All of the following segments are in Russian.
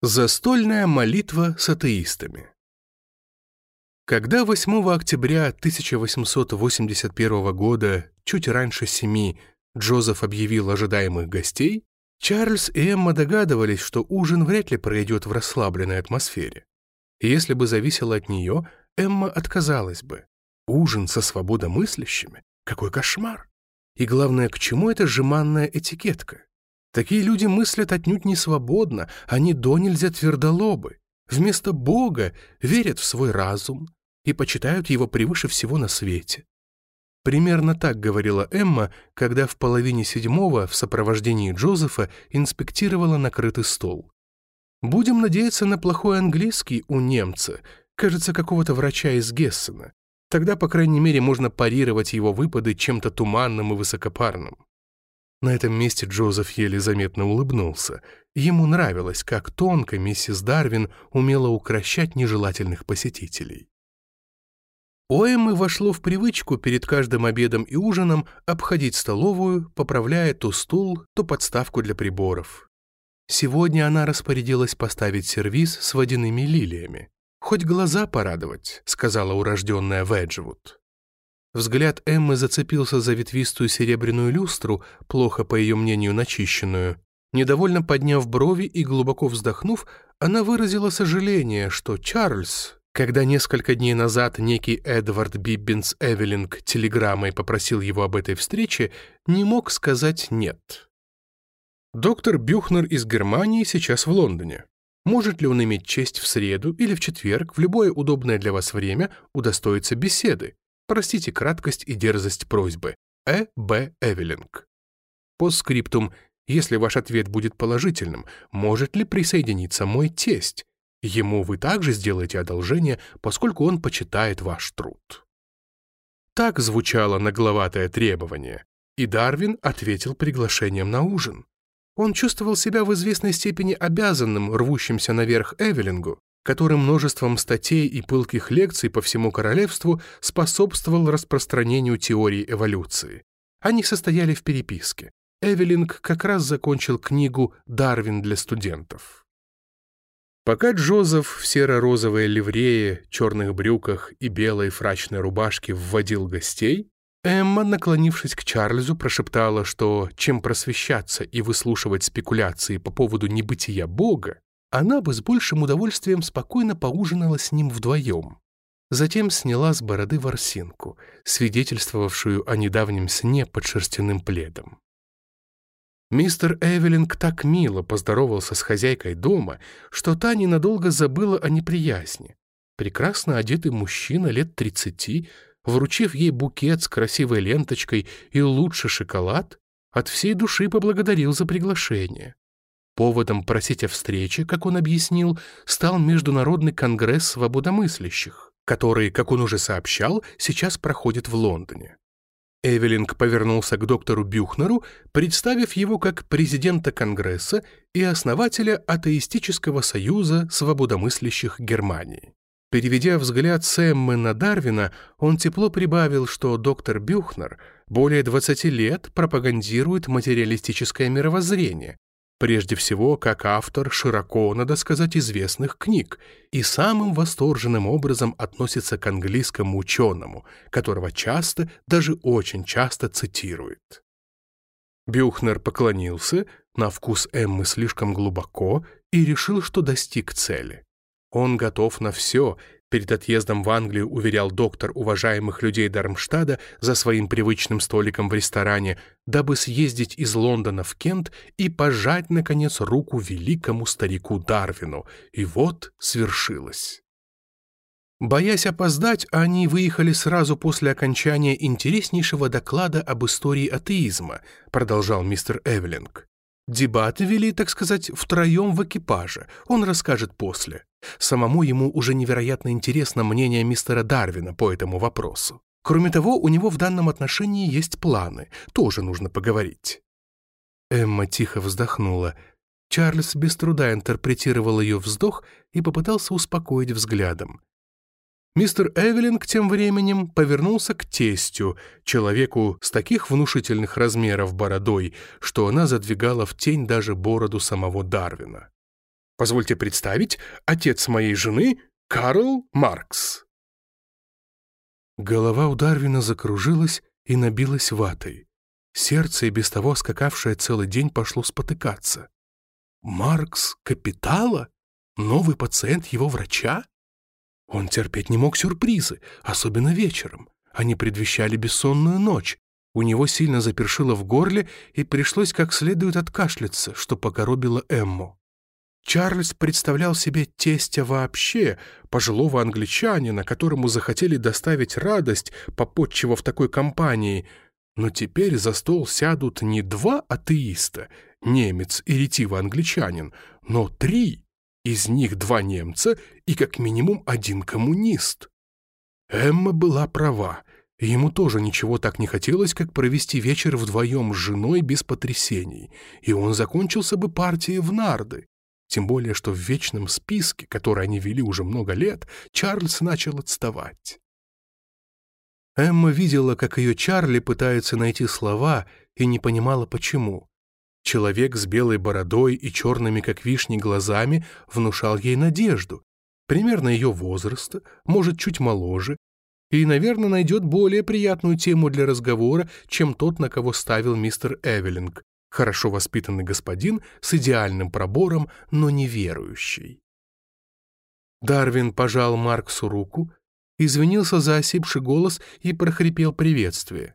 Застольная молитва с атеистами Когда 8 октября 1881 года, чуть раньше семи, Джозеф объявил ожидаемых гостей, Чарльз и Эмма догадывались, что ужин вряд ли пройдет в расслабленной атмосфере. Если бы зависело от нее, Эмма отказалась бы. Ужин со свободомыслящими? Какой кошмар! И главное, к чему эта жеманная этикетка? Такие люди мыслят отнюдь не свободно, они до нельзя твердолобы. Вместо Бога верят в свой разум и почитают его превыше всего на свете. Примерно так говорила Эмма, когда в половине седьмого в сопровождении Джозефа инспектировала накрытый стол. «Будем надеяться на плохой английский у немца, кажется, какого-то врача из Гессена. Тогда, по крайней мере, можно парировать его выпады чем-то туманным и высокопарным». На этом месте Джозеф еле заметно улыбнулся. Ему нравилось, как тонко миссис Дарвин умела укращать нежелательных посетителей. У Эммы вошло в привычку перед каждым обедом и ужином обходить столовую, поправляя то стул, то подставку для приборов. Сегодня она распорядилась поставить сервиз с водяными лилиями. «Хоть глаза порадовать», — сказала урожденная Веджвуд. Взгляд Эммы зацепился за ветвистую серебряную люстру, плохо, по ее мнению, начищенную. Недовольно подняв брови и глубоко вздохнув, она выразила сожаление, что Чарльз, когда несколько дней назад некий Эдвард Биббинс Эвелинг телеграммой попросил его об этой встрече, не мог сказать «нет». Доктор Бюхнер из Германии сейчас в Лондоне. Может ли он иметь честь в среду или в четверг, в любое удобное для вас время, удостоиться беседы? Простите краткость и дерзость просьбы. Э. Б. Эвелинг. По скриптум, если ваш ответ будет положительным, может ли присоединиться мой тесть? Ему вы также сделаете одолжение, поскольку он почитает ваш труд. Так звучало нагловатое требование, и Дарвин ответил приглашением на ужин. Он чувствовал себя в известной степени обязанным рвущимся наверх Эвелингу, который множеством статей и пылких лекций по всему королевству способствовал распространению теории эволюции. Они состояли в переписке. Эвелинг как раз закончил книгу «Дарвин для студентов». Пока Джозеф в серо-розовой ливрее, черных брюках и белой фрачной рубашке вводил гостей, Эмма, наклонившись к Чарльзу, прошептала, что чем просвещаться и выслушивать спекуляции по поводу небытия Бога, она бы с большим удовольствием спокойно поужинала с ним вдвоем. Затем сняла с бороды ворсинку, свидетельствовавшую о недавнем сне под шерстяным пледом. Мистер Эвелинг так мило поздоровался с хозяйкой дома, что та ненадолго забыла о неприязни. Прекрасно одетый мужчина лет тридцати, вручив ей букет с красивой ленточкой и лучший шоколад, от всей души поблагодарил за приглашение. Поводом просить о встрече, как он объяснил, стал Международный конгресс свободомыслящих, который, как он уже сообщал, сейчас проходит в Лондоне. Эвелинг повернулся к доктору Бюхнеру, представив его как президента Конгресса и основателя атеистического союза свободомыслящих Германии. Переведя взгляд Сэммы на Дарвина, он тепло прибавил, что доктор Бюхнер более 20 лет пропагандирует материалистическое мировоззрение, Прежде всего, как автор широко, надо сказать, известных книг, и самым восторженным образом относится к английскому ученому, которого часто, даже очень часто цитирует. Бюхнер поклонился, на вкус Эммы слишком глубоко, и решил, что достиг цели. Он готов на все Перед отъездом в Англию уверял доктор уважаемых людей Дармштада за своим привычным столиком в ресторане, дабы съездить из Лондона в Кент и пожать, наконец, руку великому старику Дарвину. И вот свершилось. Боясь опоздать, они выехали сразу после окончания интереснейшего доклада об истории атеизма, продолжал мистер Эвелинг. Дебаты вели, так сказать, втроем в экипаже. Он расскажет после. Самому ему уже невероятно интересно мнение мистера Дарвина по этому вопросу. Кроме того, у него в данном отношении есть планы. Тоже нужно поговорить. Эмма тихо вздохнула. Чарльз без труда интерпретировал ее вздох и попытался успокоить взглядом. Мистер Эвелинг тем временем повернулся к тестю, человеку с таких внушительных размеров бородой, что она задвигала в тень даже бороду самого Дарвина. Позвольте представить, отец моей жены Карл Маркс». Голова у Дарвина закружилась и набилась ватой. Сердце, и без того скакавшее целый день, пошло спотыкаться. «Маркс Капитала? Новый пациент его врача?» Он терпеть не мог сюрпризы, особенно вечером. Они предвещали бессонную ночь. У него сильно запершило в горле, и пришлось как следует откашляться, что покоробило Эмму. Чарльз представлял себе тестя вообще, пожилого англичанина, которому захотели доставить радость, попотчевав такой компании. Но теперь за стол сядут не два атеиста, немец и ретивый англичанин, но три. Из них два немца и как минимум один коммунист. Эмма была права. Ему тоже ничего так не хотелось, как провести вечер вдвоем с женой без потрясений, и он закончился бы партией в нарды. Тем более, что в вечном списке, который они вели уже много лет, Чарльз начал отставать. Эмма видела, как ее Чарли пытается найти слова, и не понимала, почему. Человек с белой бородой и черными, как вишни, глазами внушал ей надежду. Примерно ее возраста, может, чуть моложе, и, наверное, найдет более приятную тему для разговора, чем тот, на кого ставил мистер Эвелинг, хорошо воспитанный господин с идеальным пробором, но неверующий. Дарвин пожал Марксу руку, извинился за осипший голос и прохрипел приветствие.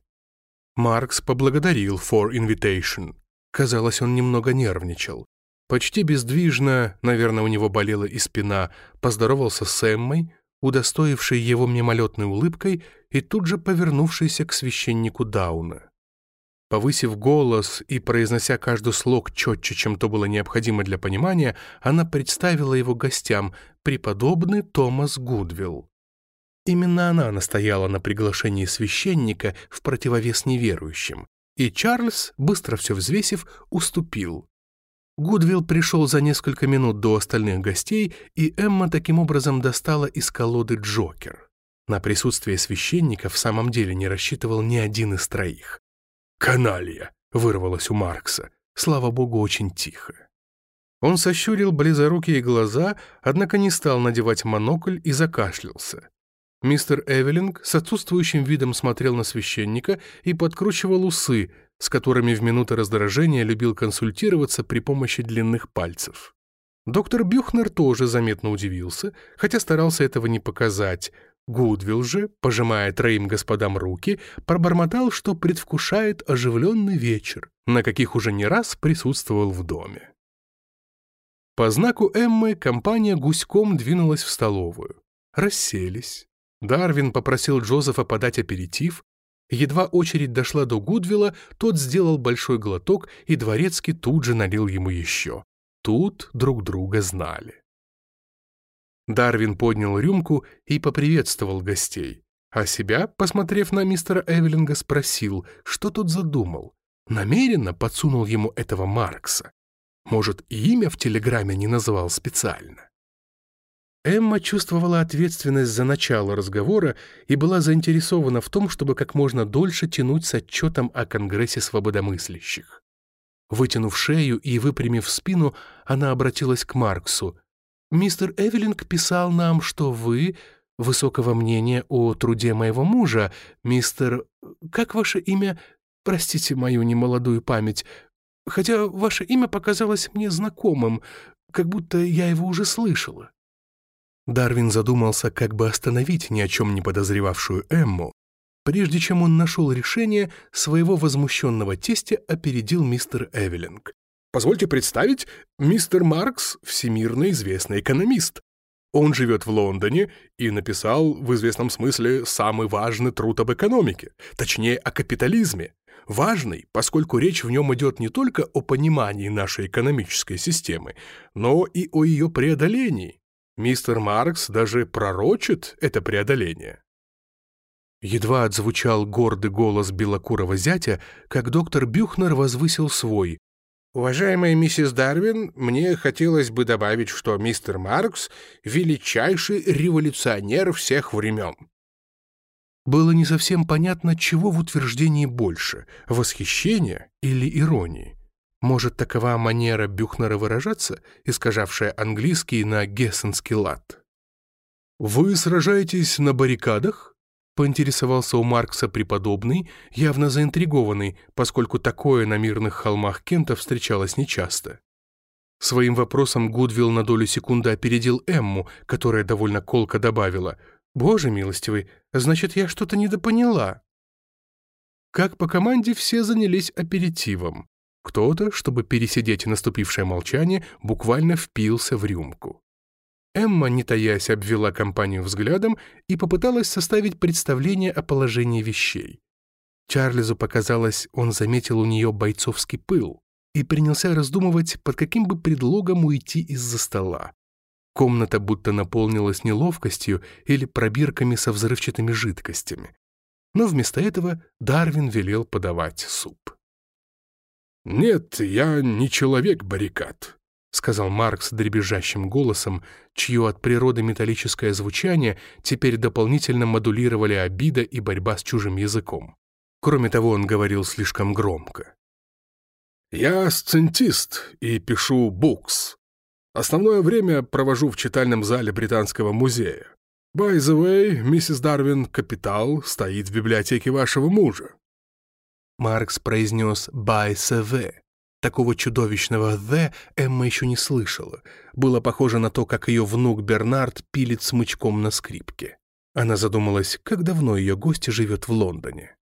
Маркс поблагодарил for invitation. Казалось, он немного нервничал. Почти бездвижно, наверное, у него болела и спина, поздоровался с Эммой, удостоившей его мимолетной улыбкой и тут же повернувшейся к священнику Дауна. Повысив голос и произнося каждый слог четче, чем то было необходимо для понимания, она представила его гостям, преподобный Томас Гудвилл. Именно она настояла на приглашении священника в противовес неверующим, и Чарльз, быстро все взвесив, уступил. Гудвилл пришел за несколько минут до остальных гостей, и Эмма таким образом достала из колоды Джокер. На присутствие священника в самом деле не рассчитывал ни один из троих. «Каналья!» — вырвалось у Маркса. Слава богу, очень тихо. Он сощурил близорукие глаза, однако не стал надевать монокль и закашлялся. Мистер Эвелинг с отсутствующим видом смотрел на священника и подкручивал усы, с которыми в минуты раздражения любил консультироваться при помощи длинных пальцев. Доктор Бюхнер тоже заметно удивился, хотя старался этого не показать, Гудвилл же, пожимая троим господам руки, пробормотал, что предвкушает оживленный вечер, на каких уже не раз присутствовал в доме. По знаку Эммы компания гуськом двинулась в столовую. Расселись. Дарвин попросил Джозефа подать аперитив. Едва очередь дошла до Гудвилла, тот сделал большой глоток, и дворецкий тут же налил ему еще. Тут друг друга знали. Дарвин поднял рюмку и поприветствовал гостей, а себя, посмотрев на мистера Эвелинга, спросил, что тот задумал. Намеренно подсунул ему этого Маркса. Может, имя в телеграмме не назвал специально. Эмма чувствовала ответственность за начало разговора и была заинтересована в том, чтобы как можно дольше тянуть с отчетом о Конгрессе свободомыслящих. Вытянув шею и выпрямив спину, она обратилась к Марксу. Мистер Эвелинг писал нам, что вы высокого мнения о труде моего мужа, мистер... Как ваше имя? Простите мою немолодую память. Хотя ваше имя показалось мне знакомым, как будто я его уже слышала». Дарвин задумался, как бы остановить ни о чем не подозревавшую Эмму. Прежде чем он нашел решение, своего возмущенного тестя опередил мистер Эвелинг. Позвольте представить, мистер Маркс – всемирно известный экономист. Он живет в Лондоне и написал в известном смысле самый важный труд об экономике, точнее о капитализме. Важный, поскольку речь в нем идет не только о понимании нашей экономической системы, но и о ее преодолении. Мистер Маркс даже пророчит это преодоление. Едва отзвучал гордый голос белокурого зятя, как доктор Бюхнер возвысил свой, Уважаемая миссис Дарвин, мне хотелось бы добавить, что мистер Маркс — величайший революционер всех времен. Было не совсем понятно, чего в утверждении больше — восхищения или иронии. Может, такова манера Бюхнера выражаться, искажавшая английский на гессенский лад? «Вы сражаетесь на баррикадах?» — поинтересовался у Маркса преподобный, явно заинтригованный, поскольку такое на мирных холмах Кента встречалось нечасто. Своим вопросом Гудвилл на долю секунды опередил Эмму, которая довольно колко добавила «Боже милостивый, значит, я что-то недопоняла». Как по команде все занялись аперитивом. Кто-то, чтобы пересидеть наступившее молчание, буквально впился в рюмку. Эмма, не таясь, обвела компанию взглядом и попыталась составить представление о положении вещей. Чарльзу показалось, он заметил у нее бойцовский пыл и принялся раздумывать, под каким бы предлогом уйти из-за стола. Комната будто наполнилась неловкостью или пробирками со взрывчатыми жидкостями. Но вместо этого Дарвин велел подавать суп. «Нет, я не человек баррикад», — сказал Маркс дребезжащим голосом, чье от природы металлическое звучание теперь дополнительно модулировали обида и борьба с чужим языком. Кроме того, он говорил слишком громко. «Я сцентист и пишу букс. Основное время провожу в читальном зале Британского музея. By the way, миссис Дарвин, капитал стоит в библиотеке вашего мужа. Маркс произнес «by the». Такого чудовищного «the» Эмма еще не слышала. Было похоже на то, как ее внук Бернард пилит смычком на скрипке. Она задумалась, как давно ее гость живет в Лондоне.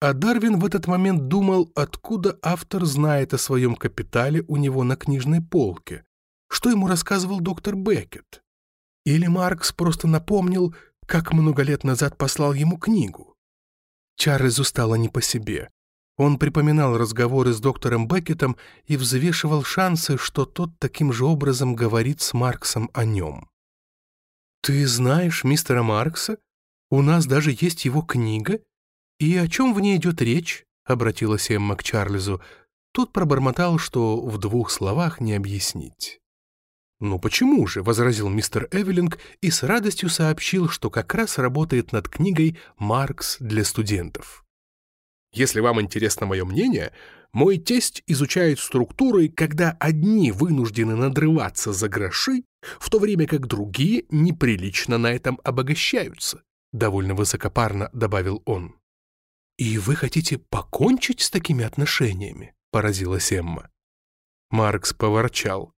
А Дарвин в этот момент думал, откуда автор знает о своем капитале у него на книжной полке. Что ему рассказывал доктор Беккет? Или Маркс просто напомнил, как много лет назад послал ему книгу? Чарльзу стало не по себе. Он припоминал разговоры с доктором Беккетом и взвешивал шансы, что тот таким же образом говорит с Марксом о нем. «Ты знаешь мистера Маркса? У нас даже есть его книга. И о чем в ней идет речь?» — обратилась Эмма к Чарльзу. Тот пробормотал, что в двух словах не объяснить. «Ну почему же?» — возразил мистер Эвелинг и с радостью сообщил, что как раз работает над книгой «Маркс для студентов». Если вам интересно мое мнение, мой тесть изучает структуры, когда одни вынуждены надрываться за гроши, в то время как другие неприлично на этом обогащаются», — довольно высокопарно добавил он. «И вы хотите покончить с такими отношениями?» — поразилась Эмма. Маркс поворчал.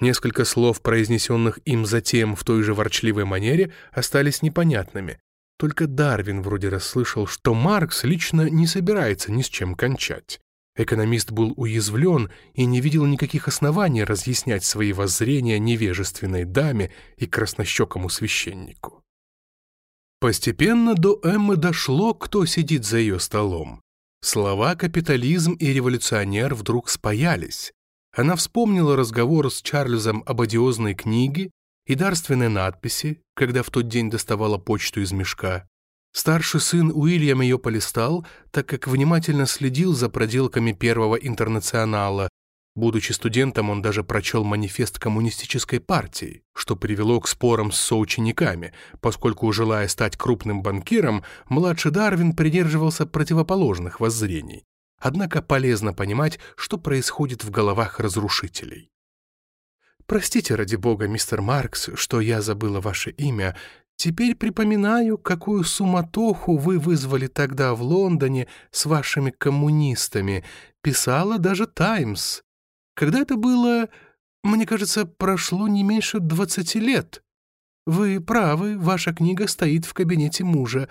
Несколько слов, произнесенных им затем в той же ворчливой манере, остались непонятными. Только Дарвин вроде расслышал, что Маркс лично не собирается ни с чем кончать. Экономист был уязвлен и не видел никаких оснований разъяснять свои воззрения невежественной даме и краснощекому священнику. Постепенно до Эммы дошло, кто сидит за ее столом. Слова «капитализм» и «революционер» вдруг спаялись. Она вспомнила разговор с Чарльзом об одиозной книге и дарственной надписи, когда в тот день доставала почту из мешка. Старший сын Уильям ее полистал, так как внимательно следил за проделками первого интернационала. Будучи студентом, он даже прочел манифест коммунистической партии, что привело к спорам с соучениками, поскольку, желая стать крупным банкиром, младший Дарвин придерживался противоположных воззрений. Однако полезно понимать, что происходит в головах разрушителей. «Простите, ради бога, мистер Маркс, что я забыла ваше имя. Теперь припоминаю, какую суматоху вы вызвали тогда в Лондоне с вашими коммунистами. Писала даже «Таймс». Когда это было, мне кажется, прошло не меньше двадцати лет. Вы правы, ваша книга стоит в кабинете мужа.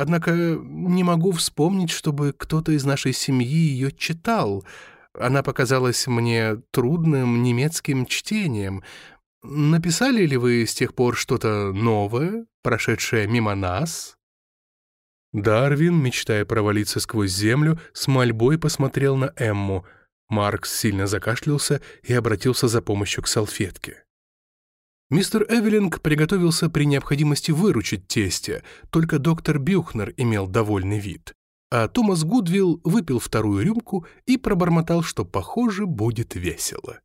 Однако не могу вспомнить, чтобы кто-то из нашей семьи ее читал. Она показалась мне трудным немецким чтением. Написали ли вы с тех пор что-то новое, прошедшее мимо нас?» Дарвин, мечтая провалиться сквозь землю, с мольбой посмотрел на Эмму. Маркс сильно закашлялся и обратился за помощью к салфетке. Мистер Эвелинг приготовился при необходимости выручить тестя, только доктор Бюхнер имел довольный вид. А Томас Гудвилл выпил вторую рюмку и пробормотал, что, похоже, будет весело.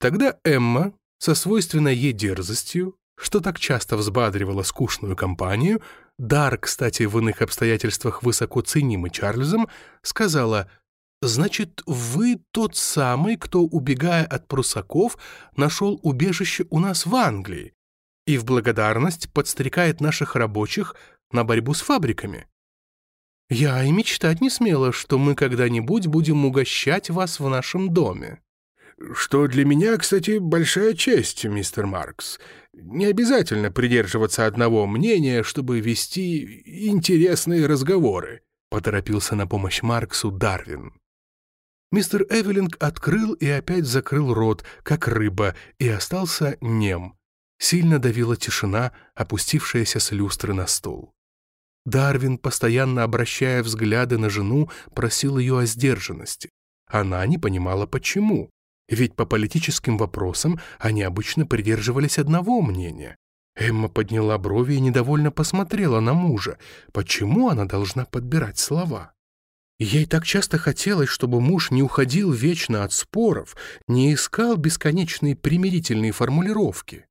Тогда Эмма, со свойственной ей дерзостью, что так часто взбадривала скучную компанию, дар, кстати, в иных обстоятельствах высоко ценимый Чарльзом, сказала «Значит, вы тот самый, кто, убегая от прусаков, нашел убежище у нас в Англии и в благодарность подстрекает наших рабочих на борьбу с фабриками? Я и мечтать не смела, что мы когда-нибудь будем угощать вас в нашем доме». «Что для меня, кстати, большая честь, мистер Маркс. Не обязательно придерживаться одного мнения, чтобы вести интересные разговоры», — поторопился на помощь Марксу Дарвин. Мистер Эвелинг открыл и опять закрыл рот, как рыба, и остался нем. Сильно давила тишина, опустившаяся с люстры на стол. Дарвин, постоянно обращая взгляды на жену, просил ее о сдержанности. Она не понимала, почему. Ведь по политическим вопросам они обычно придерживались одного мнения. Эмма подняла брови и недовольно посмотрела на мужа. Почему она должна подбирать слова? Ей так часто хотелось, чтобы муж не уходил вечно от споров, не искал бесконечные примирительные формулировки.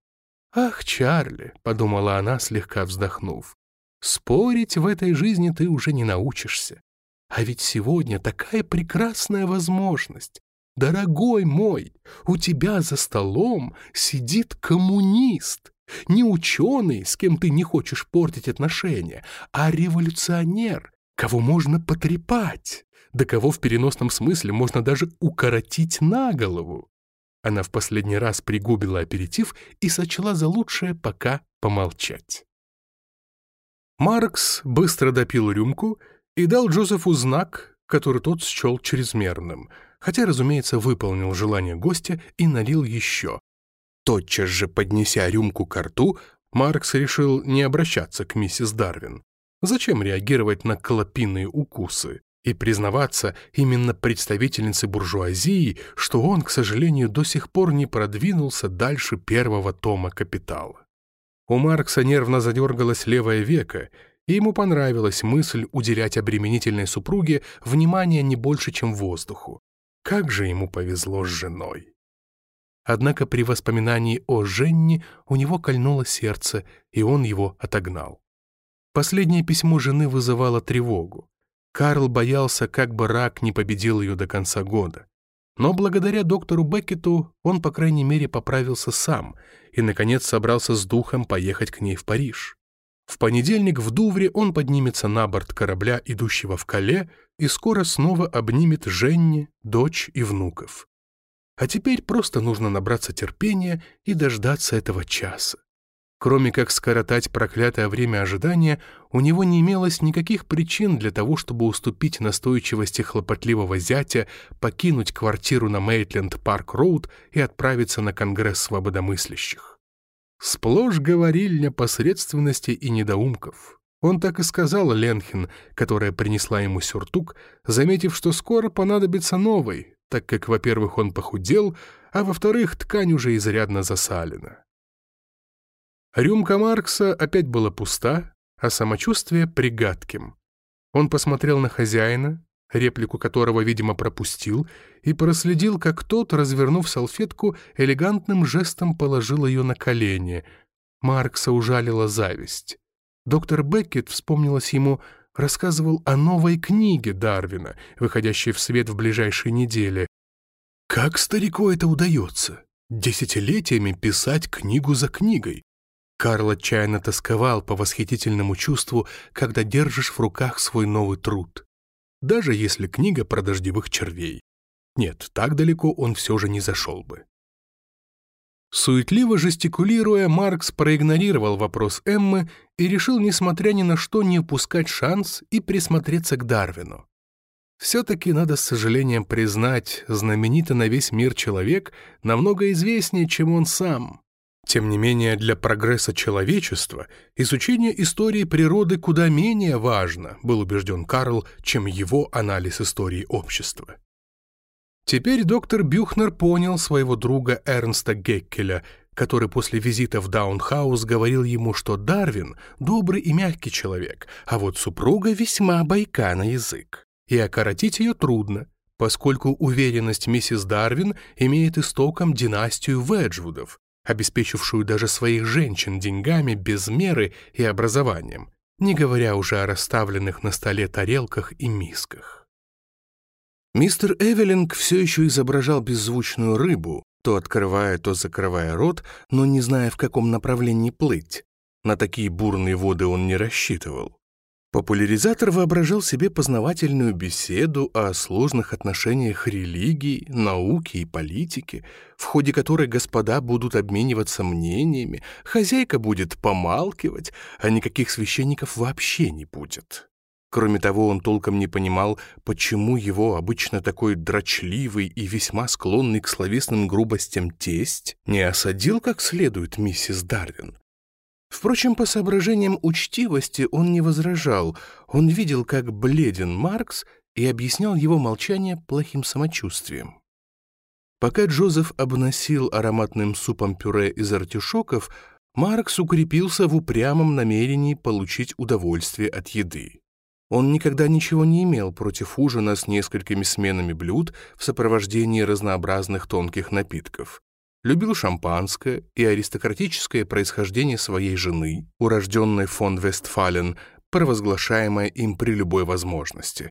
«Ах, Чарли», — подумала она, слегка вздохнув, «спорить в этой жизни ты уже не научишься. А ведь сегодня такая прекрасная возможность. Дорогой мой, у тебя за столом сидит коммунист, не ученый, с кем ты не хочешь портить отношения, а революционер, кого можно потрепать, да кого в переносном смысле можно даже укоротить на голову. Она в последний раз пригубила аперитив и сочла за лучшее пока помолчать. Маркс быстро допил рюмку и дал Джозефу знак, который тот счел чрезмерным — хотя, разумеется, выполнил желание гостя и налил еще. Тотчас же, поднеся рюмку к рту, Маркс решил не обращаться к миссис Дарвин. Зачем реагировать на клопиные укусы и признаваться именно представительнице буржуазии, что он, к сожалению, до сих пор не продвинулся дальше первого тома «Капитала». У Маркса нервно задергалось левое веко, и ему понравилась мысль уделять обременительной супруге внимание не больше, чем воздуху. Как же ему повезло с женой! Однако при воспоминании о Женне у него кольнуло сердце, и он его отогнал. Последнее письмо жены вызывало тревогу. Карл боялся, как бы рак не победил ее до конца года. Но благодаря доктору Беккету он, по крайней мере, поправился сам и, наконец, собрался с духом поехать к ней в Париж. В понедельник в Дувре он поднимется на борт корабля, идущего в Кале, и скоро снова обнимет Женни, дочь и внуков. А теперь просто нужно набраться терпения и дождаться этого часа. Кроме как скоротать проклятое время ожидания, у него не имелось никаких причин для того, чтобы уступить настойчивости хлопотливого зятя, покинуть квартиру на Мейтленд-Парк-Роуд и отправиться на Конгресс свободомыслящих. Сплошь говорильня посредственности и недоумков. Он так и сказал Ленхин, которая принесла ему сюртук, заметив, что скоро понадобится новый, так как, во-первых, он похудел, а во-вторых, ткань уже изрядно засалена. Рюмка Маркса опять была пуста, а самочувствие пригадким. Он посмотрел на хозяина, реплику которого, видимо, пропустил, и проследил, как тот, развернув салфетку, элегантным жестом положил ее на колени. Маркса ужалила зависть. Доктор Беккет, вспомнилось ему, рассказывал о новой книге Дарвина, выходящей в свет в ближайшие недели. Как старику это удается? Десятилетиями писать книгу за книгой. Карл отчаянно тосковал по восхитительному чувству, когда держишь в руках свой новый труд даже если книга про дождевых червей. Нет, так далеко он все же не зашел бы. Суетливо жестикулируя, Маркс проигнорировал вопрос Эммы и решил, несмотря ни на что, не упускать шанс и присмотреться к Дарвину. Все-таки надо с сожалением признать, знаменитый на весь мир человек намного известнее, чем он сам. Тем не менее, для прогресса человечества изучение истории природы куда менее важно, был убежден Карл, чем его анализ истории общества. Теперь доктор Бюхнер понял своего друга Эрнста Геккеля, который после визита в Даунхаус говорил ему, что Дарвин — добрый и мягкий человек, а вот супруга весьма бойка на язык. И окоротить ее трудно, поскольку уверенность миссис Дарвин имеет истоком династию Веджвудов, обеспечившую даже своих женщин деньгами без меры и образованием, не говоря уже о расставленных на столе тарелках и мисках. Мистер Эвелинг все еще изображал беззвучную рыбу, то открывая, то закрывая рот, но не зная, в каком направлении плыть. На такие бурные воды он не рассчитывал. Популяризатор воображал себе познавательную беседу о сложных отношениях религии, науки и политики, в ходе которой господа будут обмениваться мнениями, хозяйка будет помалкивать, а никаких священников вообще не будет. Кроме того, он толком не понимал, почему его обычно такой дрочливый и весьма склонный к словесным грубостям тесть не осадил как следует миссис Дарвин. Впрочем, по соображениям учтивости он не возражал. Он видел, как бледен Маркс, и объяснял его молчание плохим самочувствием. Пока Джозеф обносил ароматным супом пюре из артишоков, Маркс укрепился в упрямом намерении получить удовольствие от еды. Он никогда ничего не имел против ужина с несколькими сменами блюд в сопровождении разнообразных тонких напитков любил шампанское и аристократическое происхождение своей жены, урожденной фон Вестфален, провозглашаемое им при любой возможности.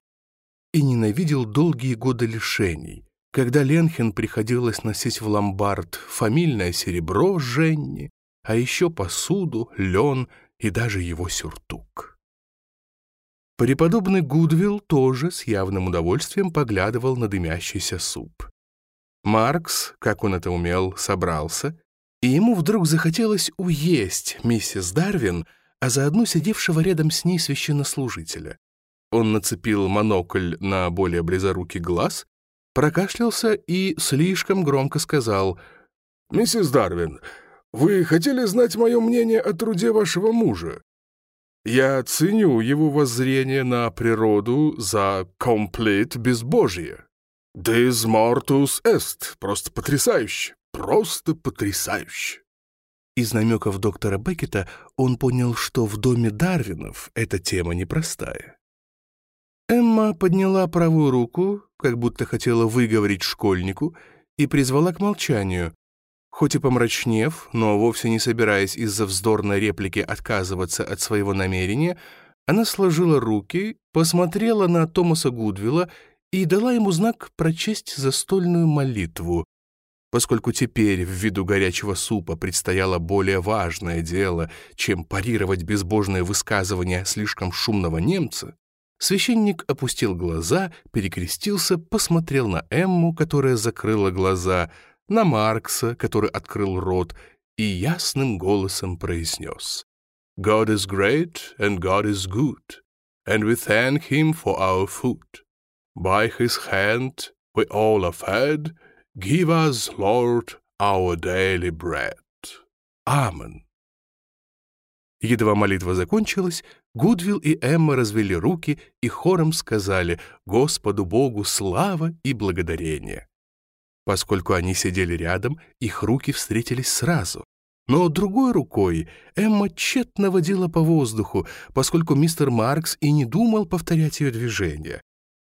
И ненавидел долгие годы лишений, когда Ленхен приходилось носить в ломбард фамильное серебро Женни, а еще посуду, лен и даже его сюртук. Преподобный Гудвилл тоже с явным удовольствием поглядывал на дымящийся суп. Маркс, как он это умел, собрался, и ему вдруг захотелось уесть миссис Дарвин, а заодно сидевшего рядом с ней священнослужителя. Он нацепил монокль на более близорукий глаз, прокашлялся и слишком громко сказал «Миссис Дарвин, вы хотели знать мое мнение о труде вашего мужа? Я ценю его воззрение на природу за комплит безбожие. «Дез мортус эст» — просто потрясающе, просто потрясающе. Из намеков доктора Беккета он понял, что в доме Дарвинов эта тема непростая. Эмма подняла правую руку, как будто хотела выговорить школьнику, и призвала к молчанию. Хоть и помрачнев, но вовсе не собираясь из-за вздорной реплики отказываться от своего намерения, она сложила руки, посмотрела на Томаса Гудвилла и дала ему знак прочесть застольную молитву. Поскольку теперь в виду горячего супа предстояло более важное дело, чем парировать безбожное высказывание слишком шумного немца, священник опустил глаза, перекрестился, посмотрел на Эмму, которая закрыла глаза, на Маркса, который открыл рот, и ясным голосом произнес «God is great and God is good, and we thank Him for our food. By his hand we all are fed. Give us, Lord, our daily bread. Амен. Едва молитва закончилась, Гудвилл и Эмма развели руки и хором сказали «Господу Богу слава и благодарение». Поскольку они сидели рядом, их руки встретились сразу. Но другой рукой Эмма тщетно водила по воздуху, поскольку мистер Маркс и не думал повторять ее движение.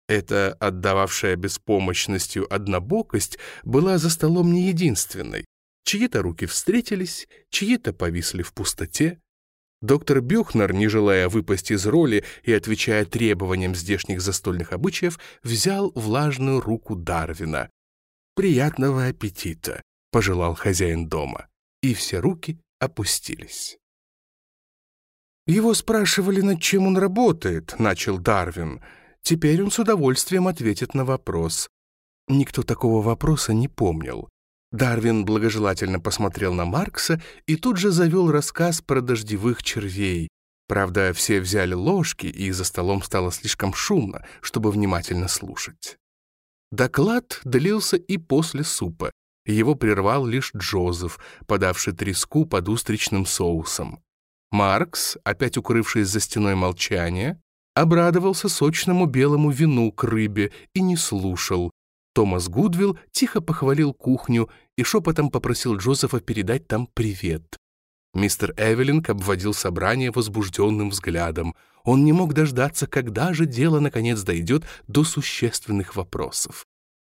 Эта отдававшая беспомощностью однобокость была за столом не единственной. Чьи-то руки встретились, чьи-то повисли в пустоте. Доктор Бюхнер, не желая выпасть из роли и отвечая требованиям здешних застольных обычаев, взял влажную руку Дарвина. «Приятного аппетита!» — пожелал хозяин дома. И все руки опустились. Его спрашивали, над чем он работает, — начал Дарвин — Теперь он с удовольствием ответит на вопрос. Никто такого вопроса не помнил. Дарвин благожелательно посмотрел на Маркса и тут же завел рассказ про дождевых червей. Правда, все взяли ложки, и за столом стало слишком шумно, чтобы внимательно слушать. Доклад длился и после супа. Его прервал лишь Джозеф, подавший треску под устричным соусом. Маркс, опять укрывшись за стеной молчания, обрадовался сочному белому вину к рыбе и не слушал. Томас Гудвилл тихо похвалил кухню и шепотом попросил Джозефа передать там привет. Мистер Эвелинг обводил собрание возбужденным взглядом. Он не мог дождаться, когда же дело наконец дойдет до существенных вопросов.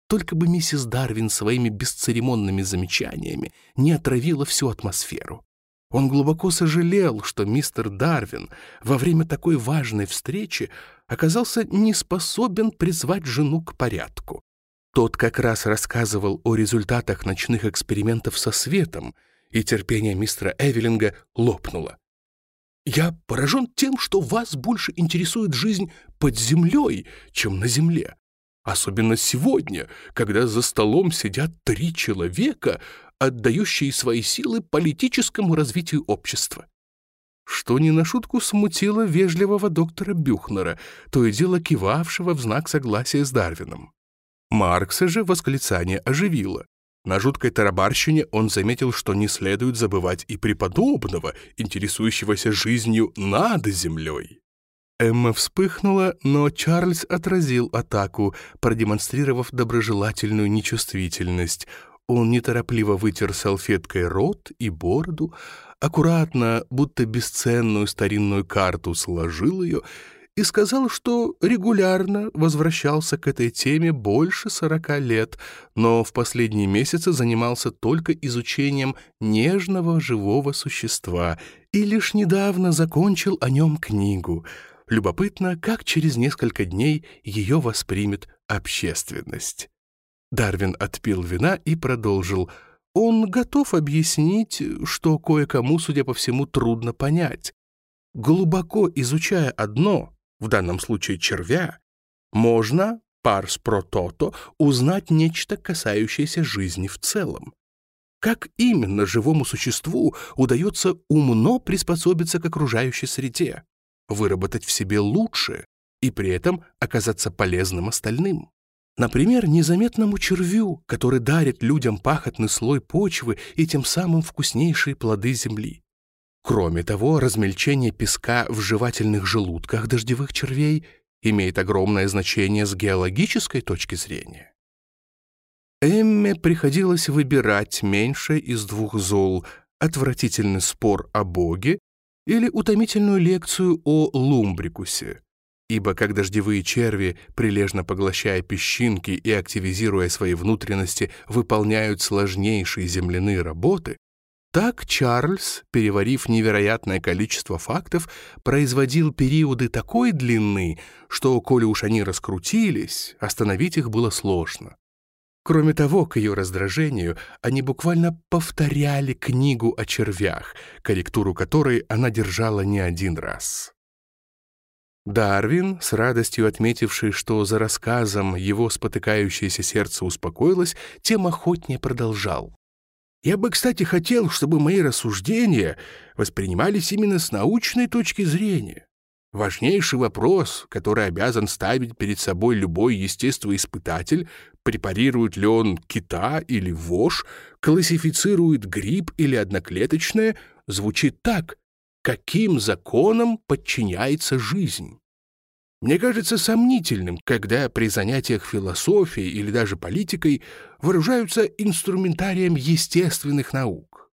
Только бы миссис Дарвин своими бесцеремонными замечаниями не отравила всю атмосферу. Он глубоко сожалел, что мистер Дарвин во время такой важной встречи оказался не способен призвать жену к порядку. Тот как раз рассказывал о результатах ночных экспериментов со светом, и терпение мистера Эвелинга лопнуло. «Я поражен тем, что вас больше интересует жизнь под землей, чем на земле. Особенно сегодня, когда за столом сидят три человека, отдающие свои силы политическому развитию общества. Что не на шутку смутило вежливого доктора Бюхнера, то и дело кивавшего в знак согласия с Дарвином. Маркса же восклицание оживило. На жуткой тарабарщине он заметил, что не следует забывать и преподобного, интересующегося жизнью над землей. Эмма вспыхнула, но Чарльз отразил атаку, продемонстрировав доброжелательную нечувствительность. Он неторопливо вытер салфеткой рот и бороду, аккуратно, будто бесценную старинную карту, сложил ее и сказал, что регулярно возвращался к этой теме больше сорока лет, но в последние месяцы занимался только изучением нежного живого существа и лишь недавно закончил о нем книгу. Любопытно, как через несколько дней ее воспримет общественность. Дарвин отпил вина и продолжил. Он готов объяснить, что кое-кому, судя по всему, трудно понять. Глубоко изучая одно, в данном случае червя, можно, парс про тото, узнать нечто, касающееся жизни в целом. Как именно живому существу удается умно приспособиться к окружающей среде, выработать в себе лучшее и при этом оказаться полезным остальным? Например, незаметному червю, который дарит людям пахотный слой почвы и тем самым вкуснейшие плоды земли. Кроме того, размельчение песка в жевательных желудках дождевых червей имеет огромное значение с геологической точки зрения. Эмме приходилось выбирать меньше из двух зол — отвратительный спор о Боге или утомительную лекцию о лумбрикусе, ибо как дождевые черви, прилежно поглощая песчинки и активизируя свои внутренности, выполняют сложнейшие земляные работы, так Чарльз, переварив невероятное количество фактов, производил периоды такой длины, что, коли уж они раскрутились, остановить их было сложно. Кроме того, к ее раздражению, они буквально повторяли книгу о червях, корректуру которой она держала не один раз. Дарвин, с радостью отметивший, что за рассказом его спотыкающееся сердце успокоилось, тем охотнее продолжал. «Я бы, кстати, хотел, чтобы мои рассуждения воспринимались именно с научной точки зрения. Важнейший вопрос, который обязан ставить перед собой любой естествоиспытатель, препарирует ли он кита или вошь, классифицирует гриб или одноклеточное, звучит так каким законам подчиняется жизнь. Мне кажется сомнительным, когда при занятиях философией или даже политикой вооружаются инструментарием естественных наук.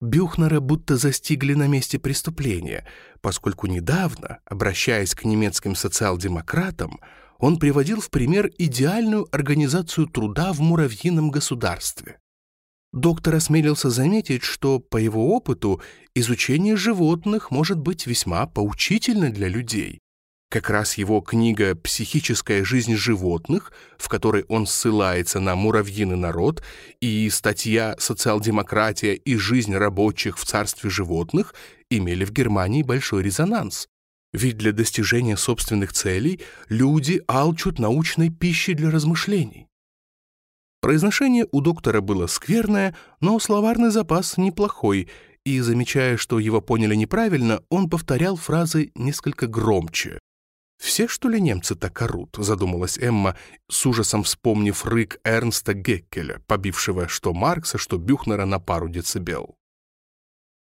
Бюхнера будто застигли на месте преступления, поскольку недавно, обращаясь к немецким социал-демократам, он приводил в пример идеальную организацию труда в муравьином государстве. Доктор осмелился заметить, что, по его опыту, изучение животных может быть весьма поучительно для людей. Как раз его книга «Психическая жизнь животных», в которой он ссылается на муравьиный народ, и статья «Социал-демократия и жизнь рабочих в царстве животных» имели в Германии большой резонанс. Ведь для достижения собственных целей люди алчут научной пищи для размышлений. Произношение у доктора было скверное, но словарный запас неплохой, и, замечая, что его поняли неправильно, он повторял фразы несколько громче. «Все, что ли, немцы так орут?» — задумалась Эмма, с ужасом вспомнив рык Эрнста Геккеля, побившего что Маркса, что Бюхнера на пару децибел.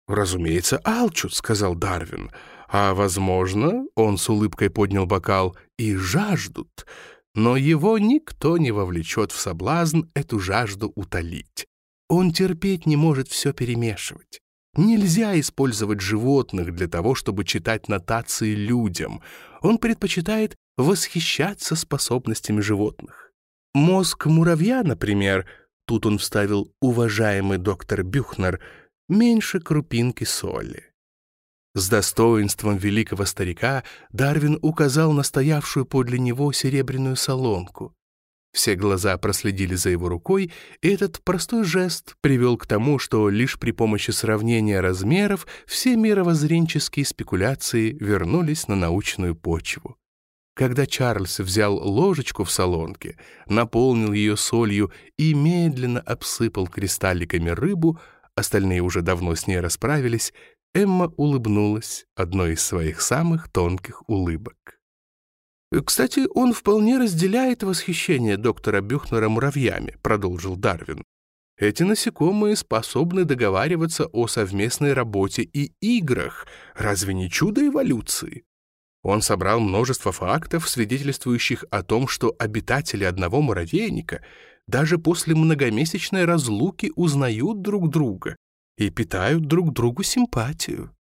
«Разумеется, алчут», — сказал Дарвин. «А, возможно, — он с улыбкой поднял бокал, — и жаждут но его никто не вовлечет в соблазн эту жажду утолить. Он терпеть не может все перемешивать. Нельзя использовать животных для того, чтобы читать нотации людям. Он предпочитает восхищаться способностями животных. Мозг муравья, например, тут он вставил уважаемый доктор Бюхнер, меньше крупинки соли. С достоинством великого старика Дарвин указал на стоявшую подле него серебряную солонку. Все глаза проследили за его рукой, и этот простой жест привел к тому, что лишь при помощи сравнения размеров все мировоззренческие спекуляции вернулись на научную почву. Когда Чарльз взял ложечку в солонке, наполнил ее солью и медленно обсыпал кристалликами рыбу, остальные уже давно с ней расправились, Эмма улыбнулась одной из своих самых тонких улыбок. «Кстати, он вполне разделяет восхищение доктора Бюхнера муравьями», продолжил Дарвин. «Эти насекомые способны договариваться о совместной работе и играх. Разве не чудо эволюции?» Он собрал множество фактов, свидетельствующих о том, что обитатели одного муравейника даже после многомесячной разлуки узнают друг друга и питают друг другу симпатию.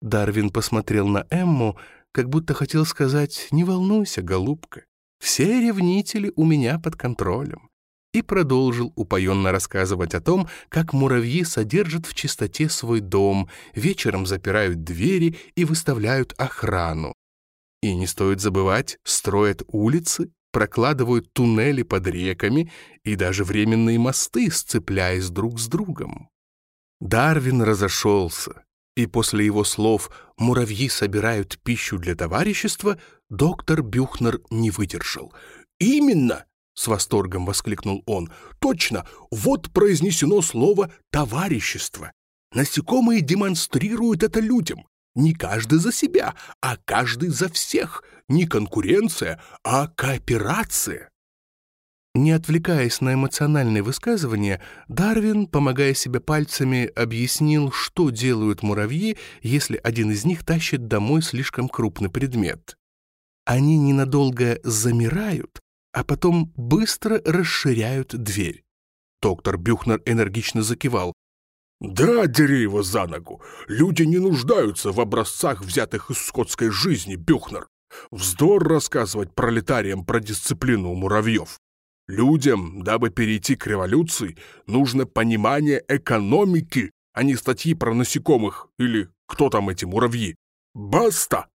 Дарвин посмотрел на Эмму, как будто хотел сказать «Не волнуйся, голубка, все ревнители у меня под контролем» и продолжил упоенно рассказывать о том, как муравьи содержат в чистоте свой дом, вечером запирают двери и выставляют охрану. И не стоит забывать, строят улицы, прокладывают туннели под реками и даже временные мосты, сцепляясь друг с другом. Дарвин разошелся, и после его слов «муравьи собирают пищу для товарищества» доктор Бюхнер не выдержал. «Именно!» — с восторгом воскликнул он. «Точно! Вот произнесено слово «товарищество». Насекомые демонстрируют это людям. Не каждый за себя, а каждый за всех. Не конкуренция, а кооперация. Не отвлекаясь на эмоциональные высказывания, Дарвин, помогая себе пальцами, объяснил, что делают муравьи, если один из них тащит домой слишком крупный предмет. Они ненадолго замирают, а потом быстро расширяют дверь. Доктор Бюхнер энергично закивал. «Да, дери его за ногу! Люди не нуждаются в образцах, взятых из скотской жизни, Бюхнер! Вздор рассказывать пролетариям про дисциплину муравьев!» Людям, дабы перейти к революции, нужно понимание экономики, а не статьи про насекомых или кто там эти муравьи. Баста!»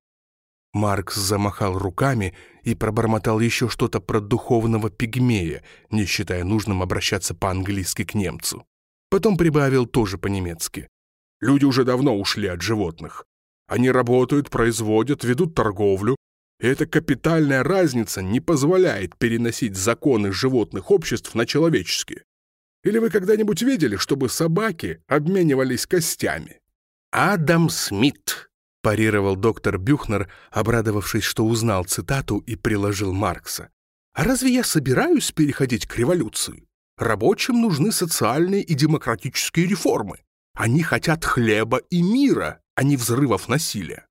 Маркс замахал руками и пробормотал еще что-то про духовного пигмея, не считая нужным обращаться по-английски к немцу. Потом прибавил тоже по-немецки. «Люди уже давно ушли от животных. Они работают, производят, ведут торговлю, эта капитальная разница не позволяет переносить законы животных обществ на человеческие. Или вы когда-нибудь видели, чтобы собаки обменивались костями? «Адам Смит», — парировал доктор Бюхнер, обрадовавшись, что узнал цитату и приложил Маркса. «А разве я собираюсь переходить к революции? Рабочим нужны социальные и демократические реформы. Они хотят хлеба и мира, а не взрывов насилия.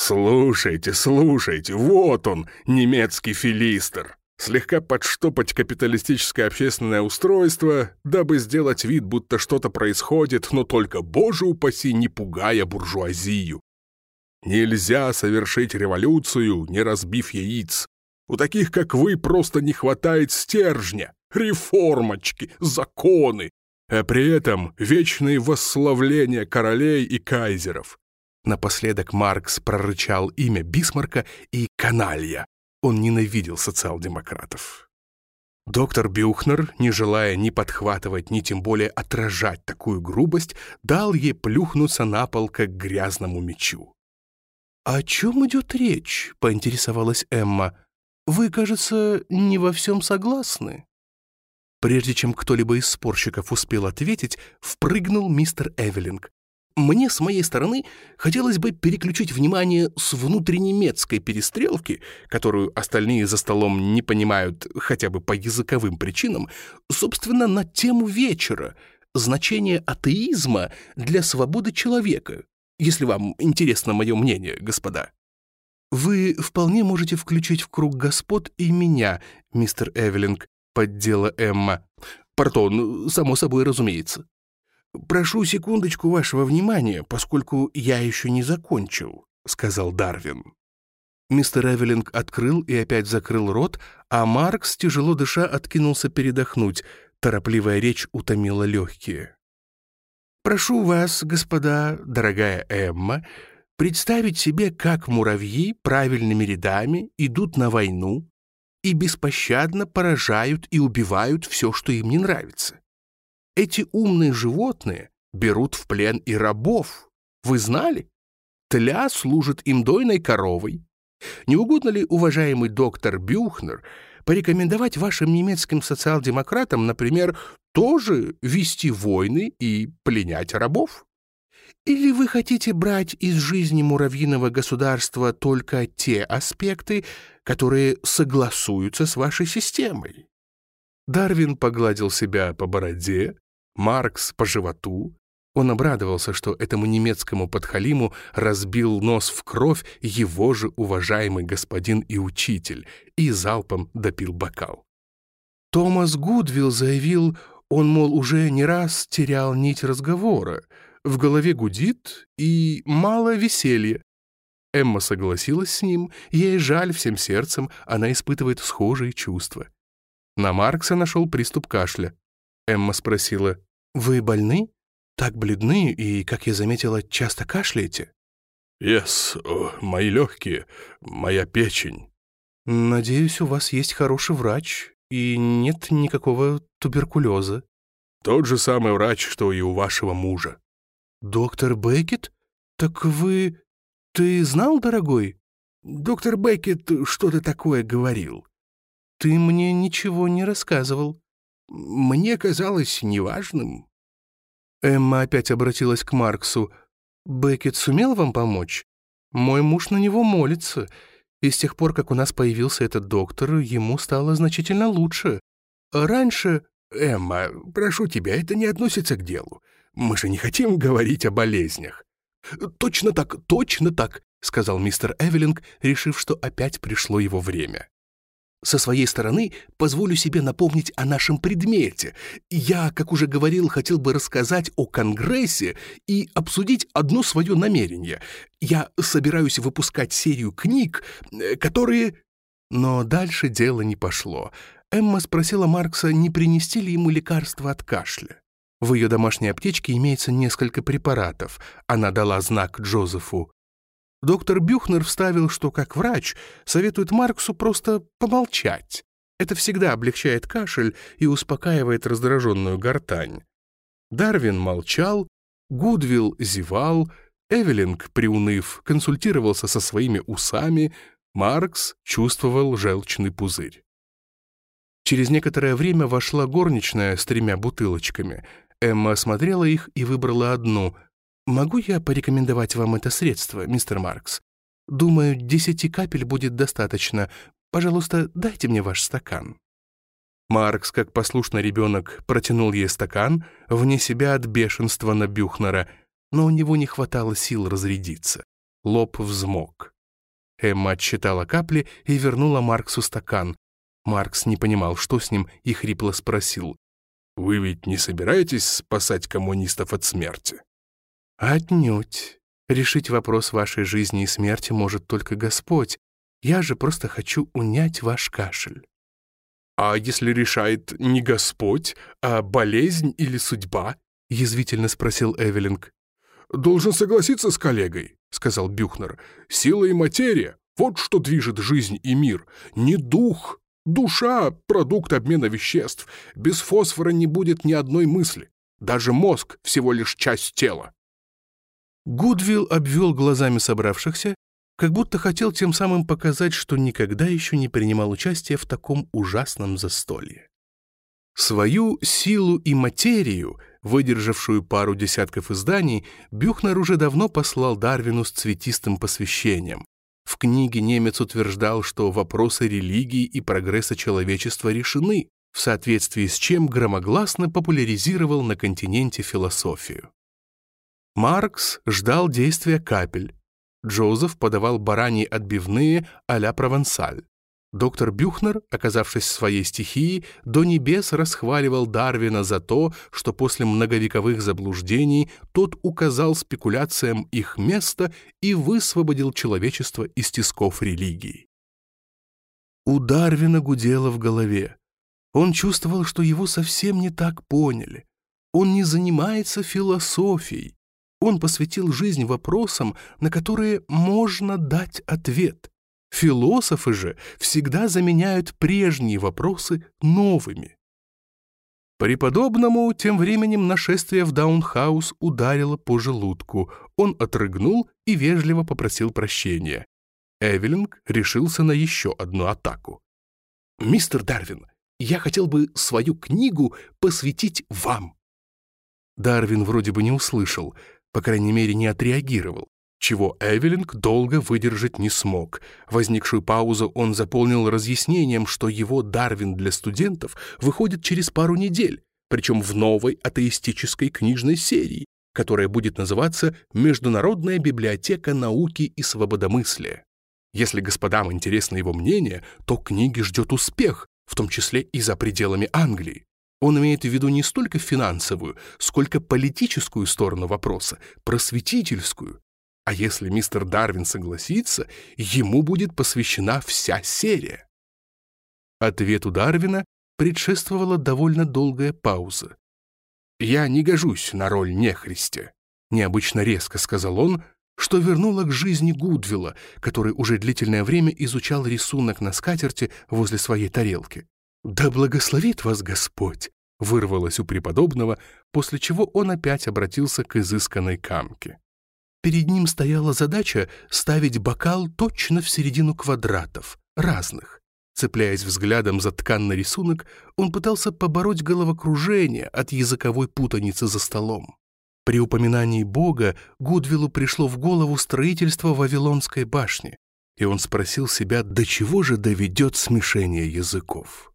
«Слушайте, слушайте, вот он, немецкий филистер!» Слегка подштопать капиталистическое общественное устройство, дабы сделать вид, будто что-то происходит, но только, боже упаси, не пугая буржуазию. Нельзя совершить революцию, не разбив яиц. У таких, как вы, просто не хватает стержня, реформочки, законы, а при этом вечные восславления королей и кайзеров. Напоследок Маркс прорычал имя Бисмарка и каналья. Он ненавидел социал-демократов. Доктор Бюхнер, не желая ни подхватывать, ни тем более отражать такую грубость, дал ей плюхнуться на пол, как грязному мечу. «О чем идет речь?» — поинтересовалась Эмма. «Вы, кажется, не во всем согласны». Прежде чем кто-либо из спорщиков успел ответить, впрыгнул мистер Эвелинг. Мне, с моей стороны, хотелось бы переключить внимание с внутреннемецкой перестрелки, которую остальные за столом не понимают хотя бы по языковым причинам, собственно, на тему вечера — значение атеизма для свободы человека, если вам интересно мое мнение, господа. «Вы вполне можете включить в круг господ и меня, мистер Эвелинг», — поддела Эмма. «Пардон, само собой разумеется». «Прошу секундочку вашего внимания, поскольку я еще не закончил», — сказал Дарвин. Мистер Эвелинг открыл и опять закрыл рот, а Маркс, тяжело дыша, откинулся передохнуть. Торопливая речь утомила легкие. Прошу вас, господа, дорогая Эмма, представить себе, как муравьи правильными рядами идут на войну и беспощадно поражают и убивают все, что им не нравится. Эти умные животные берут в плен и рабов. Вы знали? Тля служит им дойной коровой. Не угодно ли, уважаемый доктор Бюхнер, порекомендовать вашим немецким социал-демократам, например, тоже вести войны и пленять рабов? Или вы хотите брать из жизни муравьиного государства только те аспекты, которые согласуются с вашей системой? Дарвин погладил себя по бороде, Маркс по животу. Он обрадовался, что этому немецкому подхалиму разбил нос в кровь его же уважаемый господин и учитель, и залпом допил бокал. Томас Гудвилл заявил, он, мол, уже не раз терял нить разговора, в голове гудит и мало веселья. Эмма согласилась с ним, ей жаль всем сердцем, она испытывает схожие чувства. На Маркса нашел приступ кашля. Эмма спросила, «Вы больны? Так бледны и, как я заметила, часто кашляете?» «Yes, oh, мои легкие, моя печень». «Надеюсь, у вас есть хороший врач и нет никакого туберкулеза». «Тот же самый врач, что и у вашего мужа». «Доктор Беккет? Так вы... Ты знал, дорогой?» «Доктор Беккет что-то такое говорил». «Ты мне ничего не рассказывал». «Мне казалось неважным». Эмма опять обратилась к Марксу. «Беккет сумел вам помочь? Мой муж на него молится, и с тех пор, как у нас появился этот доктор, ему стало значительно лучше. Раньше...» «Эмма, прошу тебя, это не относится к делу. Мы же не хотим говорить о болезнях». «Точно так, точно так», — сказал мистер Эвелинг, решив, что опять пришло его время. Со своей стороны позволю себе напомнить о нашем предмете. Я, как уже говорил, хотел бы рассказать о Конгрессе и обсудить одно свое намерение. Я собираюсь выпускать серию книг, э, которые... Но дальше дело не пошло. Эмма спросила Маркса, не принести ли ему лекарства от кашля. В ее домашней аптечке имеется несколько препаратов. Она дала знак Джозефу. Доктор Бюхнер вставил, что как врач советует Марксу просто помолчать. Это всегда облегчает кашель и успокаивает раздраженную гортань. Дарвин молчал, Гудвилл зевал, Эвелинг, приуныв, консультировался со своими усами, Маркс чувствовал желчный пузырь. Через некоторое время вошла горничная с тремя бутылочками — Эмма осмотрела их и выбрала одну. «Могу я порекомендовать вам это средство, мистер Маркс? Думаю, десяти капель будет достаточно. Пожалуйста, дайте мне ваш стакан». Маркс, как послушный ребенок, протянул ей стакан, вне себя от бешенства на Бюхнера, но у него не хватало сил разрядиться. Лоб взмок. Эмма отсчитала капли и вернула Марксу стакан. Маркс не понимал, что с ним, и хрипло спросил. Вы ведь не собираетесь спасать коммунистов от смерти? Отнюдь. Решить вопрос вашей жизни и смерти может только Господь. Я же просто хочу унять ваш кашель. А если решает не Господь, а болезнь или судьба? Язвительно спросил Эвелинг. «Должен согласиться с коллегой», — сказал Бюхнер. «Сила и материя — вот что движет жизнь и мир, не дух, Душа — продукт обмена веществ. Без фосфора не будет ни одной мысли. Даже мозг — всего лишь часть тела. Гудвилл обвел глазами собравшихся, как будто хотел тем самым показать, что никогда еще не принимал участия в таком ужасном застолье. Свою силу и материю, выдержавшую пару десятков изданий, Бюхнер уже давно послал Дарвину с цветистым посвящением, в книге немец утверждал, что вопросы религии и прогресса человечества решены, в соответствии с чем громогласно популяризировал на континенте философию. Маркс ждал действия капель. Джозеф подавал бараньи отбивные а-ля Провансаль. Доктор Бюхнер, оказавшись в своей стихии, до небес расхваливал Дарвина за то, что после многовековых заблуждений тот указал спекуляциям их место и высвободил человечество из тисков религии. У Дарвина гудело в голове. Он чувствовал, что его совсем не так поняли. Он не занимается философией. Он посвятил жизнь вопросам, на которые можно дать ответ. Философы же всегда заменяют прежние вопросы новыми. Преподобному тем временем нашествие в Даунхаус ударило по желудку. Он отрыгнул и вежливо попросил прощения. Эвелинг решился на еще одну атаку. «Мистер Дарвин, я хотел бы свою книгу посвятить вам». Дарвин вроде бы не услышал, по крайней мере, не отреагировал, чего Эвелинг долго выдержать не смог. Возникшую паузу он заполнил разъяснением, что его «Дарвин для студентов» выходит через пару недель, причем в новой атеистической книжной серии, которая будет называться «Международная библиотека науки и свободомыслия». Если господам интересно его мнение, то книги ждет успех, в том числе и за пределами Англии. Он имеет в виду не столько финансовую, сколько политическую сторону вопроса, просветительскую. А если мистер Дарвин согласится, ему будет посвящена вся серия. Ответу Дарвина предшествовала довольно долгая пауза. «Я не гожусь на роль нехристя», — необычно резко сказал он, что вернуло к жизни Гудвилла, который уже длительное время изучал рисунок на скатерти возле своей тарелки. «Да благословит вас Господь!» — вырвалось у преподобного, после чего он опять обратился к изысканной камке. Перед ним стояла задача ставить бокал точно в середину квадратов, разных. Цепляясь взглядом за тканный рисунок, он пытался побороть головокружение от языковой путаницы за столом. При упоминании Бога Гудвиллу пришло в голову строительство Вавилонской башни, и он спросил себя, до чего же доведет смешение языков.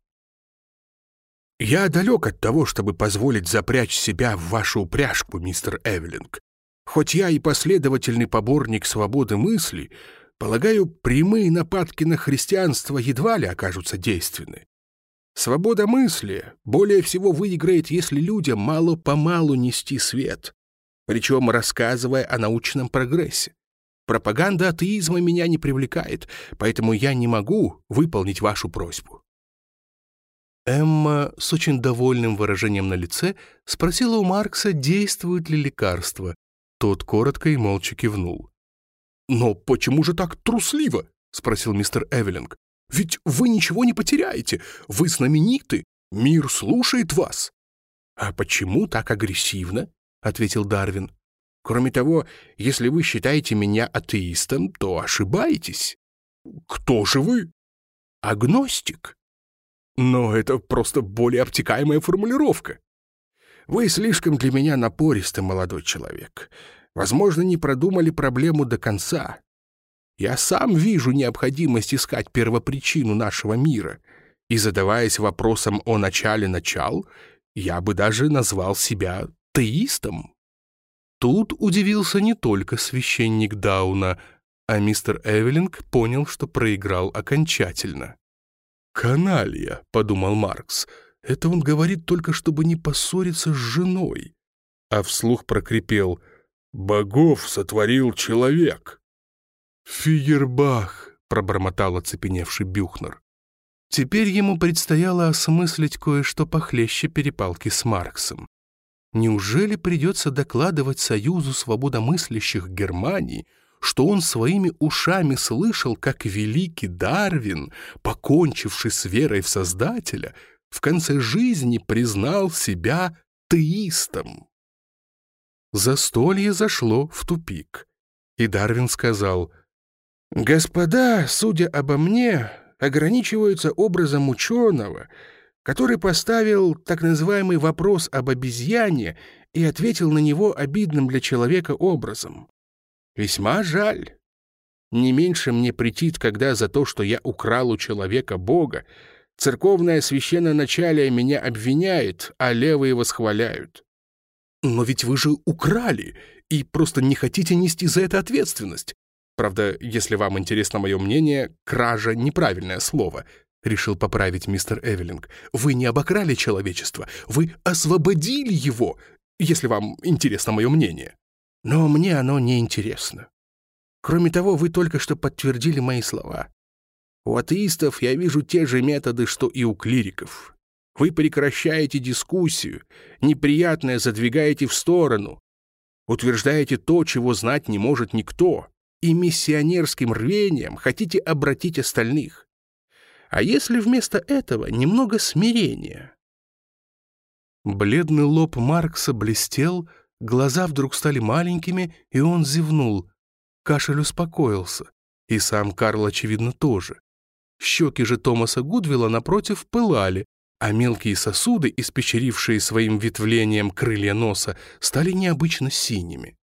«Я далек от того, чтобы позволить запрячь себя в вашу упряжку, мистер Эвелинг. Хоть я и последовательный поборник свободы мысли, полагаю, прямые нападки на христианство едва ли окажутся действенны. Свобода мысли более всего выиграет, если людям мало-помалу нести свет, причем рассказывая о научном прогрессе. Пропаганда атеизма меня не привлекает, поэтому я не могу выполнить вашу просьбу. Эмма с очень довольным выражением на лице спросила у Маркса, действует ли лекарство. Тот коротко и молча кивнул. «Но почему же так трусливо?» — спросил мистер Эвелинг. «Ведь вы ничего не потеряете, вы знамениты, мир слушает вас». «А почему так агрессивно?» — ответил Дарвин. «Кроме того, если вы считаете меня атеистом, то ошибаетесь». «Кто же вы?» «Агностик». Но это просто более обтекаемая формулировка. Вы слишком для меня напористый молодой человек. Возможно, не продумали проблему до конца. Я сам вижу необходимость искать первопричину нашего мира, и, задаваясь вопросом о начале начал, я бы даже назвал себя теистом. Тут удивился не только священник Дауна, а мистер Эвелинг понял, что проиграл окончательно. «Каналья», — подумал Маркс, — «это он говорит только, чтобы не поссориться с женой». А вслух прокрепел «Богов сотворил человек». «Фигербах», — пробормотал оцепеневший Бюхнер. Теперь ему предстояло осмыслить кое-что похлеще перепалки с Марксом. Неужели придется докладывать Союзу свободомыслящих Германии, что он своими ушами слышал, как великий Дарвин, покончивший с верой в Создателя, в конце жизни признал себя теистом. Застолье зашло в тупик, и Дарвин сказал, «Господа, судя обо мне, ограничиваются образом ученого, который поставил так называемый вопрос об обезьяне и ответил на него обидным для человека образом. Весьма жаль. Не меньше мне претит, когда за то, что я украл у человека Бога, церковное священноначалие меня обвиняет, а левые восхваляют. Но ведь вы же украли и просто не хотите нести за это ответственность. Правда, если вам интересно мое мнение, кража — неправильное слово, — решил поправить мистер Эвелинг. Вы не обокрали человечество, вы освободили его, если вам интересно мое мнение. Но мне оно не интересно. Кроме того, вы только что подтвердили мои слова. У атеистов я вижу те же методы, что и у клириков. Вы прекращаете дискуссию, неприятное задвигаете в сторону, утверждаете то, чего знать не может никто, и миссионерским рвением хотите обратить остальных. А если вместо этого немного смирения? Бледный лоб Маркса блестел, глаза вдруг стали маленькими, и он зевнул. Кашель успокоился, и сам Карл, очевидно, тоже. Щеки же Томаса Гудвилла, напротив, пылали, а мелкие сосуды, испечерившие своим ветвлением крылья носа, стали необычно синими.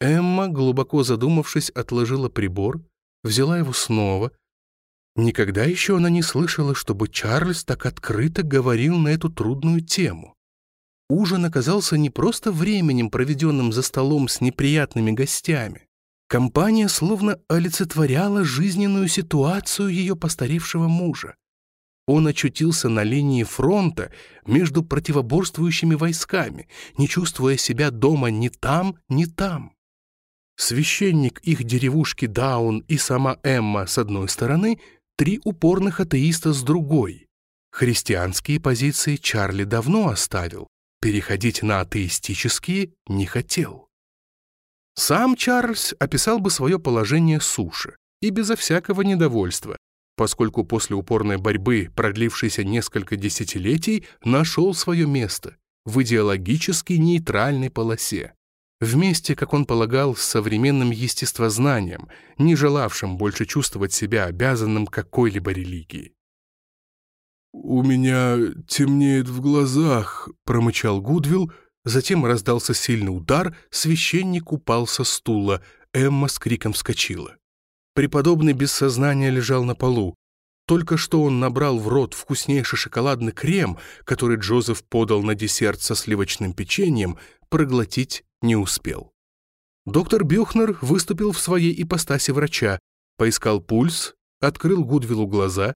Эмма, глубоко задумавшись, отложила прибор, взяла его снова. Никогда еще она не слышала, чтобы Чарльз так открыто говорил на эту трудную тему. Ужин оказался не просто временем, проведенным за столом с неприятными гостями. Компания словно олицетворяла жизненную ситуацию ее постаревшего мужа он очутился на линии фронта между противоборствующими войсками, не чувствуя себя дома ни там, ни там. Священник их деревушки Даун и сама Эмма с одной стороны, три упорных атеиста с другой. Христианские позиции Чарли давно оставил, переходить на атеистические не хотел. Сам Чарльз описал бы свое положение суше и безо всякого недовольства, поскольку после упорной борьбы, продлившейся несколько десятилетий, нашел свое место в идеологически нейтральной полосе. Вместе, как он полагал, с современным естествознанием, не желавшим больше чувствовать себя обязанным какой-либо религии. «У меня темнеет в глазах», — промычал Гудвилл, затем раздался сильный удар, священник упал со стула, Эмма с криком вскочила. Преподобный без сознания лежал на полу. Только что он набрал в рот вкуснейший шоколадный крем, который Джозеф подал на десерт со сливочным печеньем, проглотить не успел. Доктор Бюхнер выступил в своей ипостаси врача, поискал пульс, открыл Гудвиллу глаза,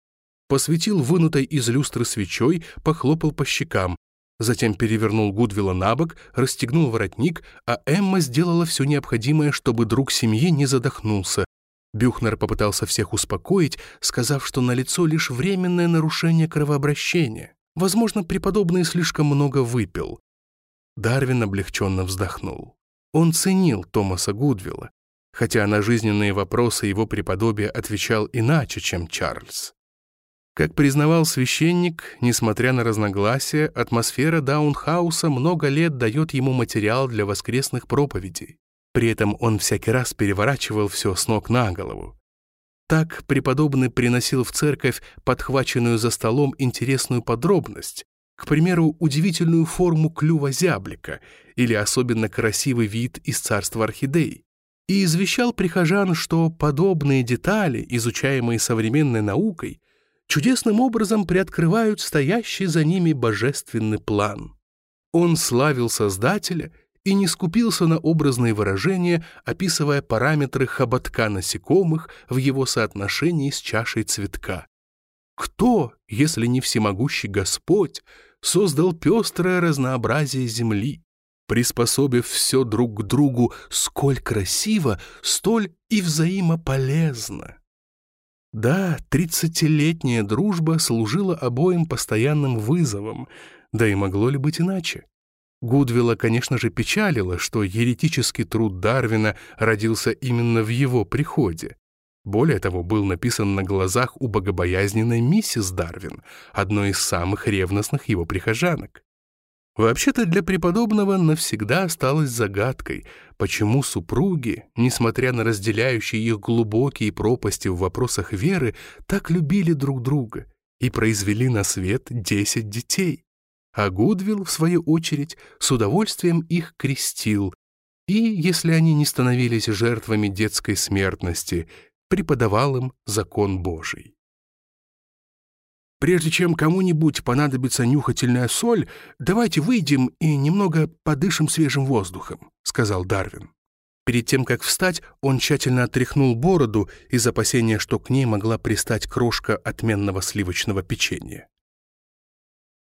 посветил вынутой из люстры свечой, похлопал по щекам, затем перевернул Гудвилла на бок, расстегнул воротник, а Эмма сделала все необходимое, чтобы друг семьи не задохнулся, Бюхнер попытался всех успокоить, сказав, что налицо лишь временное нарушение кровообращения. Возможно, преподобный слишком много выпил. Дарвин облегченно вздохнул. Он ценил Томаса Гудвилла, хотя на жизненные вопросы его преподобия отвечал иначе, чем Чарльз. Как признавал священник, несмотря на разногласия, атмосфера Даунхауса много лет дает ему материал для воскресных проповедей. При этом он всякий раз переворачивал все с ног на голову. Так преподобный приносил в церковь подхваченную за столом интересную подробность, к примеру, удивительную форму клюва зяблика или особенно красивый вид из царства орхидей, и извещал прихожан, что подобные детали, изучаемые современной наукой, чудесным образом приоткрывают стоящий за ними божественный план. Он славил Создателя и не скупился на образные выражения, описывая параметры хоботка насекомых в его соотношении с чашей цветка. Кто, если не всемогущий Господь, создал пестрое разнообразие земли, приспособив все друг к другу сколь красиво, столь и взаимополезно? Да, тридцатилетняя дружба служила обоим постоянным вызовом, да и могло ли быть иначе? Гудвилла, конечно же, печалило, что еретический труд Дарвина родился именно в его приходе. Более того, был написан на глазах у богобоязненной миссис Дарвин, одной из самых ревностных его прихожанок. Вообще-то для преподобного навсегда осталось загадкой, почему супруги, несмотря на разделяющие их глубокие пропасти в вопросах веры, так любили друг друга и произвели на свет десять детей а Гудвилл, в свою очередь, с удовольствием их крестил и, если они не становились жертвами детской смертности, преподавал им закон Божий. «Прежде чем кому-нибудь понадобится нюхательная соль, давайте выйдем и немного подышим свежим воздухом», — сказал Дарвин. Перед тем, как встать, он тщательно отряхнул бороду из опасения, что к ней могла пристать крошка отменного сливочного печенья.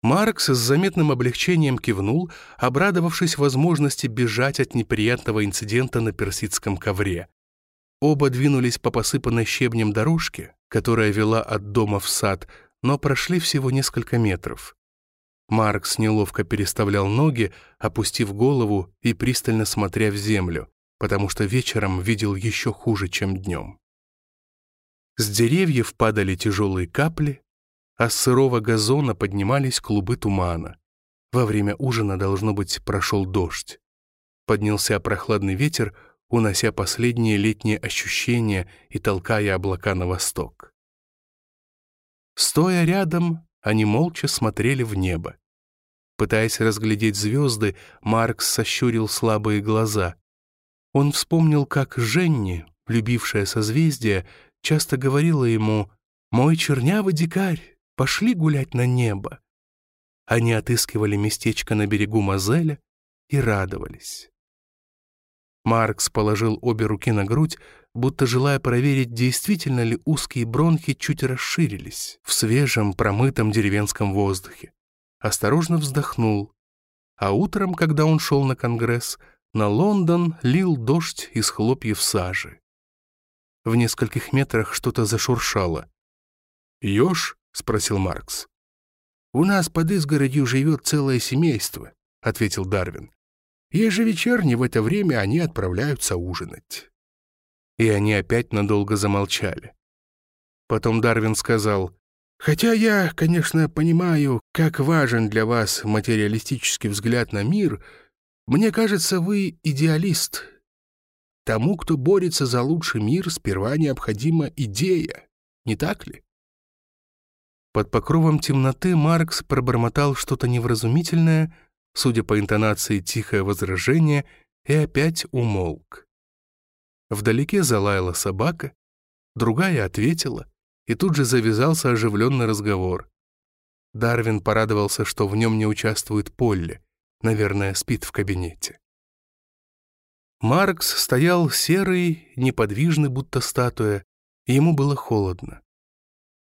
Маркс с заметным облегчением кивнул, обрадовавшись возможности бежать от неприятного инцидента на персидском ковре. Оба двинулись по посыпанной щебнем дорожке, которая вела от дома в сад, но прошли всего несколько метров. Маркс неловко переставлял ноги, опустив голову и пристально смотря в землю, потому что вечером видел еще хуже, чем днем. С деревьев падали тяжелые капли, а с сырого газона поднимались клубы тумана. Во время ужина, должно быть, прошел дождь. Поднялся прохладный ветер, унося последние летние ощущения и толкая облака на восток. Стоя рядом, они молча смотрели в небо. Пытаясь разглядеть звезды, Маркс сощурил слабые глаза. Он вспомнил, как Женни, любившая созвездие, часто говорила ему «Мой чернявый дикарь, пошли гулять на небо». Они отыскивали местечко на берегу Мозеля и радовались. Маркс положил обе руки на грудь, будто желая проверить, действительно ли узкие бронхи чуть расширились в свежем, промытом деревенском воздухе. Осторожно вздохнул. А утром, когда он шел на конгресс, на Лондон лил дождь из хлопьев сажи. В нескольких метрах что-то зашуршало. «Еж?» — спросил Маркс. «У нас под изгородью живет целое семейство», — ответил Дарвин. Ежевечерне в это время они отправляются ужинать. И они опять надолго замолчали. Потом Дарвин сказал, «Хотя я, конечно, понимаю, как важен для вас материалистический взгляд на мир, мне кажется, вы идеалист. Тому, кто борется за лучший мир, сперва необходима идея, не так ли?» Под покровом темноты Маркс пробормотал что-то невразумительное, судя по интонации, тихое возражение, и опять умолк. Вдалеке залаяла собака, другая ответила, и тут же завязался оживленный разговор. Дарвин порадовался, что в нем не участвует Полли, наверное, спит в кабинете. Маркс стоял серый, неподвижный, будто статуя, ему было холодно.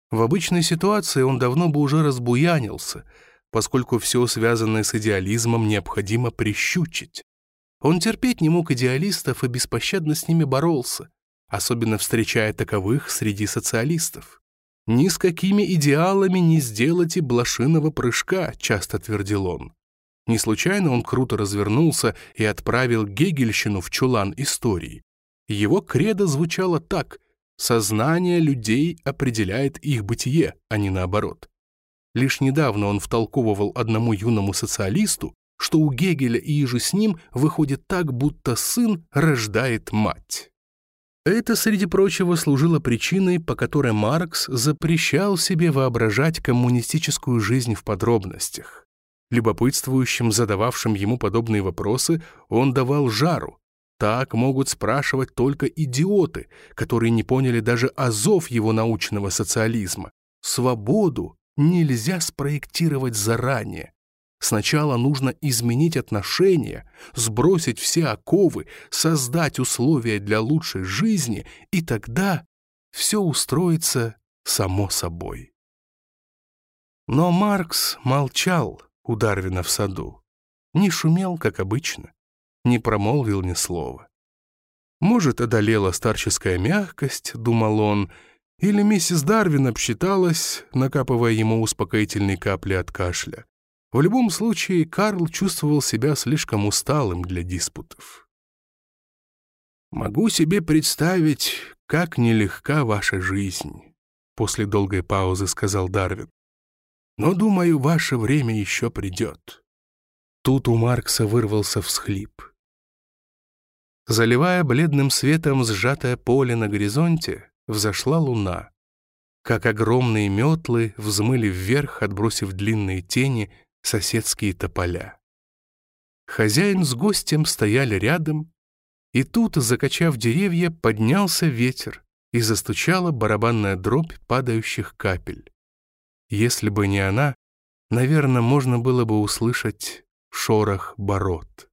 В обычной ситуации он давно бы уже разбуянился — поскольку все связанное с идеализмом необходимо прищучить. Он терпеть не мог идеалистов и беспощадно с ними боролся, особенно встречая таковых среди социалистов. «Ни с какими идеалами не сделать и блошиного прыжка», — часто твердил он. Не случайно он круто развернулся и отправил Гегельщину в чулан истории. Его кредо звучало так «Сознание людей определяет их бытие, а не наоборот». Лишь недавно он втолковывал одному юному социалисту, что у Гегеля и иже с ним выходит так, будто сын рождает мать. Это, среди прочего, служило причиной, по которой Маркс запрещал себе воображать коммунистическую жизнь в подробностях. Любопытствующим, задававшим ему подобные вопросы, он давал жару. Так могут спрашивать только идиоты, которые не поняли даже азов его научного социализма. Свободу, нельзя спроектировать заранее. Сначала нужно изменить отношения, сбросить все оковы, создать условия для лучшей жизни, и тогда все устроится само собой. Но Маркс молчал у Дарвина в саду, не шумел, как обычно, не промолвил ни слова. Может, одолела старческая мягкость, думал он, или миссис Дарвин обсчиталась, накапывая ему успокоительные капли от кашля. В любом случае, Карл чувствовал себя слишком усталым для диспутов. «Могу себе представить, как нелегка ваша жизнь», — после долгой паузы сказал Дарвин. «Но, думаю, ваше время еще придет». Тут у Маркса вырвался всхлип. Заливая бледным светом сжатое поле на горизонте, взошла луна. Как огромные метлы взмыли вверх, отбросив длинные тени, соседские тополя. Хозяин с гостем стояли рядом, и тут, закачав деревья, поднялся ветер, и застучала барабанная дробь падающих капель. Если бы не она, наверное, можно было бы услышать шорох бород.